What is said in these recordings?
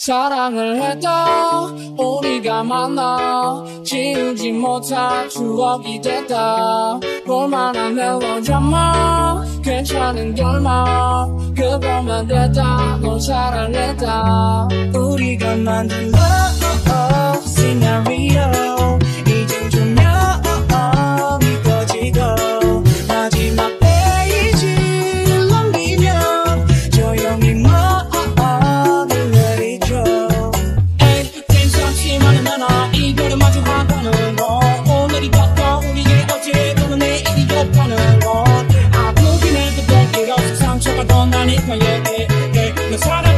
사랑을 했다 우리가 만나 지우지 못할 추억이 됐다. 볼만한 멜로드라마 괜찮은 결말 그거만 됐다. 널 사랑했다. 우리가 만든 love oh, oh, scenario That's what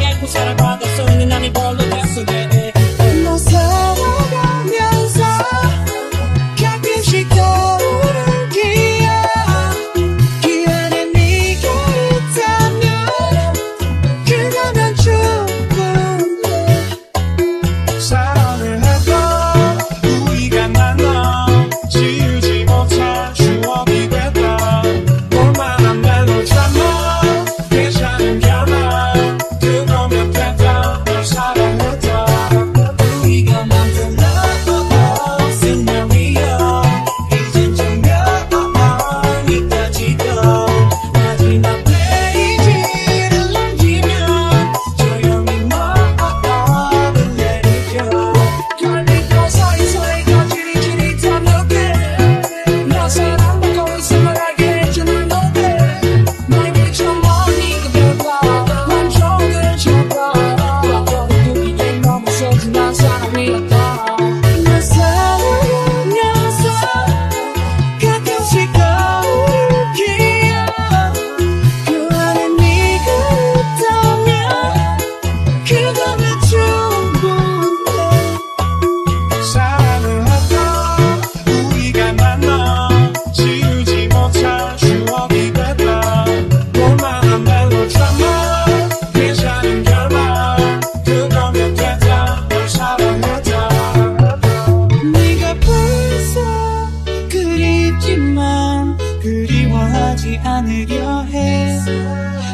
하지 않으려 해.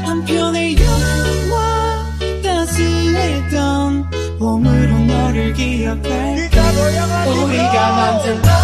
한편의 영화 따스했던 몸으로 너를 기억할까 우리가 만든